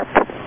and burp.